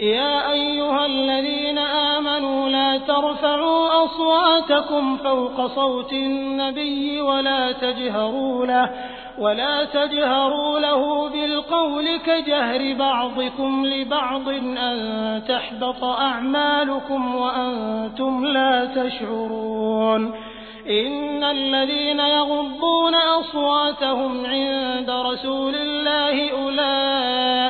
يا أيها الذين آمنوا لا ترفعوا أصواتكم فوق صوت النبي ولا تجهروا له ولا تجهروا له بالقول كجهر بعضكم لبعض أن تحبط أعمالكم وأنتم لا تشعرون إن الذين يغضون أصواتهم عند رسول الله أولئك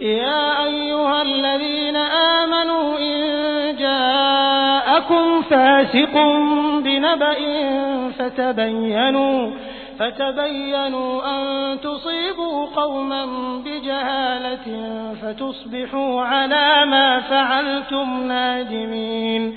يا أيها الذين آمنوا إن جاءكم فاسق بنبأ فتبينوا فتبينوا أن تصيبوا قوما بجهالة فتصبحوا على ما فعلتم نادمين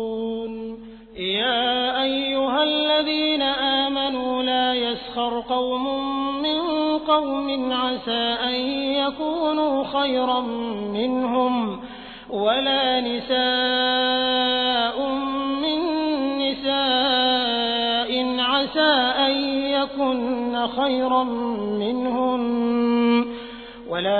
يا أيها الذين آمنوا لا يسخر قوم من قوم عسى أن يكونوا خيرا منهم ولا نساء من نساء عسى أن يكن خيرا منهن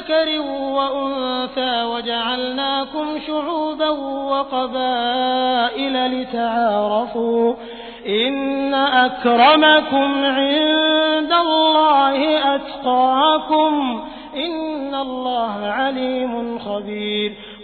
ذكر وأنثى وجعلناكم شعوبا وقبائل لتعارفوا إن أكرمكم عند الله أتقاكم إن الله عليم خبير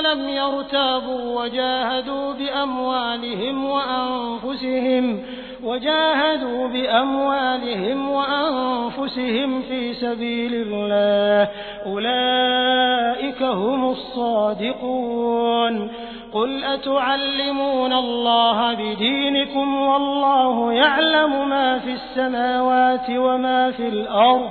لم يرتابوا وجاهدوا بأموالهم وأنفسهم وجاهدوا بأموالهم وأنفسهم في سبيل الله. أولئك هم الصادقون. قل أتعلمون الله بدينكم والله يعلم ما في السماوات وما في الأرض.